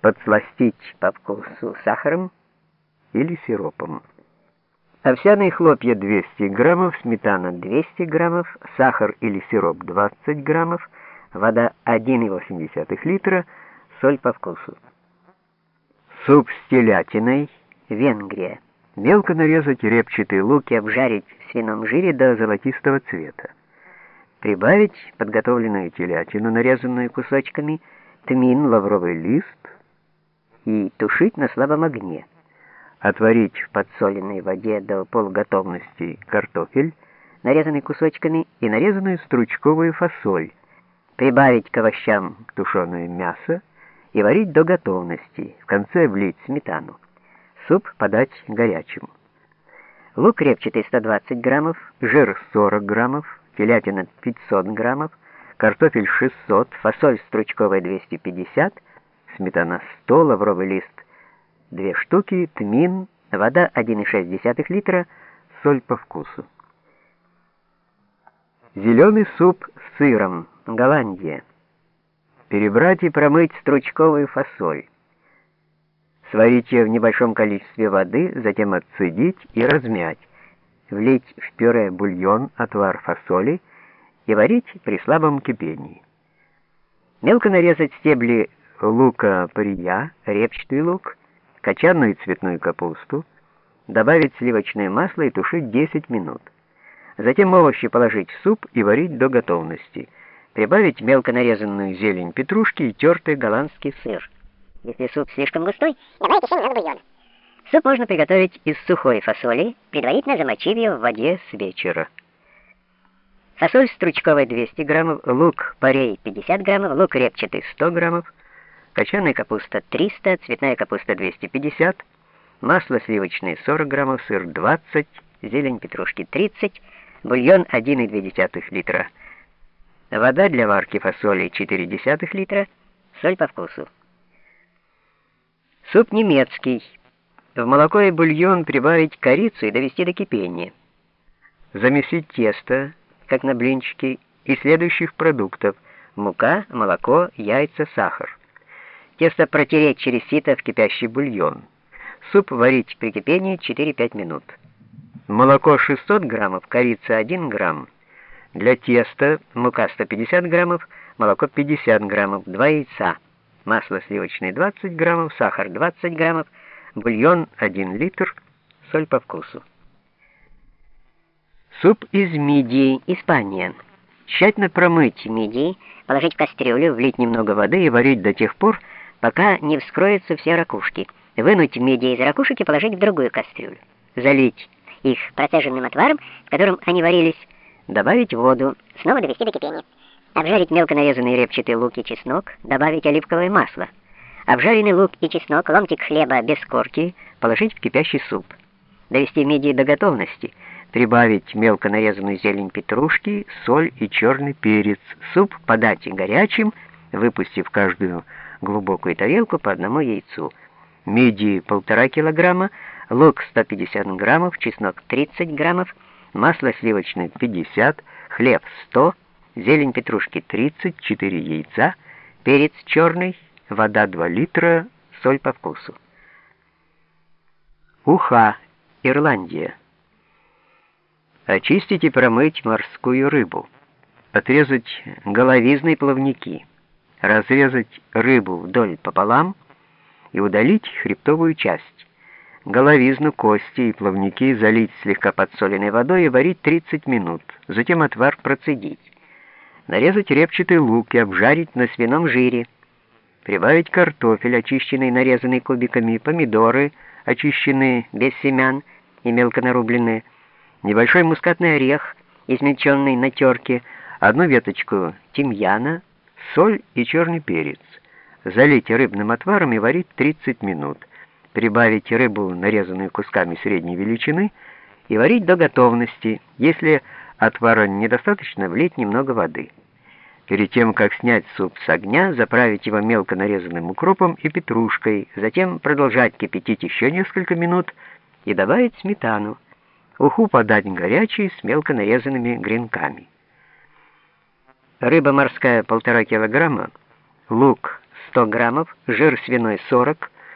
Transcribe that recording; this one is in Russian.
подсластить по вкусу сахаром или сиропом. Овсяные хлопья 200 граммов, сметана 200 граммов, сахар или сироп 20 граммов, вода 1,8 литра, соль по вкусу. Суп с телятиной, Венгрия. Мелко нарезать репчатый лук и обжарить в свином жире до золотистого цвета. Прибавить подготовленную телятину, нарезанную кусочками, тмин, лавровый лист и тушить на слабом огне. Отварить в подсоленной воде до полуготовности картофель, нарезанный кусочками, и нарезанную стручковую фасоль. Прибавить к овощам тушеное мясо и варить до готовности. В конце влить сметану. Суп подать горячим. Лук репчатый 120 граммов, жир 40 граммов, телятина 500 граммов, картофель 600, фасоль стручковая 250, сметана 100, лавровый лист 2 штуки, тмин, вода 1,6 литра, соль по вкусу. Зеленый суп с сыром, Голландия. Перебрать и промыть стручковую фасоль. Сварить ее в небольшом количестве воды, затем отцедить и размять. Влить в пюре бульон, отвар фасоли и варить при слабом кипении. Мелко нарезать стебли лука-пария, репчатый лук, кочанную цветную капусту, добавить сливочное масло и тушить 10 минут. Затем овощи положить в суп и варить до готовности. Прибавить мелко нарезанную зелень петрушки и тертый голландский сыр. Если суп слишком густой, добавить еще немного бульона. Суп можно приготовить из сухой фасоли, предварительно замочив ее в воде с вечера. Фасоль стручковая 200 граммов, лук парей 50 граммов, лук репчатый 100 граммов, кочанная капуста 300, цветная капуста 250, масло сливочное 40 граммов, сыр 20, зелень петрушки 30, бульон 1,2 литра, вода для варки фасоли 0,4 литра, соль по вкусу. Суп немецкий. В молоко и бульон прибавить корицу и довести до кипения. Замесить тесто, как на блинчики, из следующих продуктов: мука, молоко, яйца, сахар. Тесто протереть через сито в кипящий бульон. Суп варить при кипении 4-5 минут. Молоко 600 граммов, корица 1 грамм. Для теста мука 150 граммов, молоко 50 граммов, 2 яйца масло сливочное 20 граммов, сахар 20 граммов, бульон 1 литр, соль по вкусу. Суп из мидии, Испания. Тщательно промыть мидии, положить в кастрюлю, влить немного воды и варить до тех пор, пока не вскроются все ракушки. Вынуть мидии из ракушек и положить в другую кастрюлю. Залить их процеженным отваром, в котором они варились, добавить воду, снова довести до кипения. Обжарить мелко нарезанный репчатый лук и чеснок, добавить оливковое масло. Обжаренный лук и чеснок, ломтик хлеба без корки положить в кипящий суп. Довести мидии до готовности. Прибавить мелко нарезанную зелень петрушки, соль и черный перец. Суп подать горячим, выпустив каждую глубокую тарелку по одному яйцу. Мидии полтора килограмма, лук 150 граммов, чеснок 30 граммов, масло сливочное 50, хлеб 100 зелень петрушки 30, 4 яйца, перец черный, вода 2 литра, соль по вкусу. Уха, Ирландия. Очистить и промыть морскую рыбу. Отрезать головизные плавники. Разрезать рыбу вдоль пополам и удалить хребтовую часть. Головизну, кости и плавники залить слегка подсоленной водой и варить 30 минут. Затем отвар процедить нарезать репчатый лук и обжарить на свином жире, прибавить картофель, очищенный нарезанный кубиками, помидоры, очищенные без семян и мелко нарубленные, небольшой мускатный орех, измельченный на терке, одну веточку тимьяна, соль и черный перец. Залить рыбным отваром и варить 30 минут. Прибавить рыбу, нарезанную кусками средней величины, и варить до готовности. Если отвара недостаточно, влить немного воды. Перед тем, как снять суп с огня, заправить его мелко нарезанным укропом и петрушкой, затем продолжать кипятить еще несколько минут и добавить сметану. Уху подать горячей с мелко нарезанными гренками. Рыба морская полтора килограмма, лук 100 граммов, жир свиной 40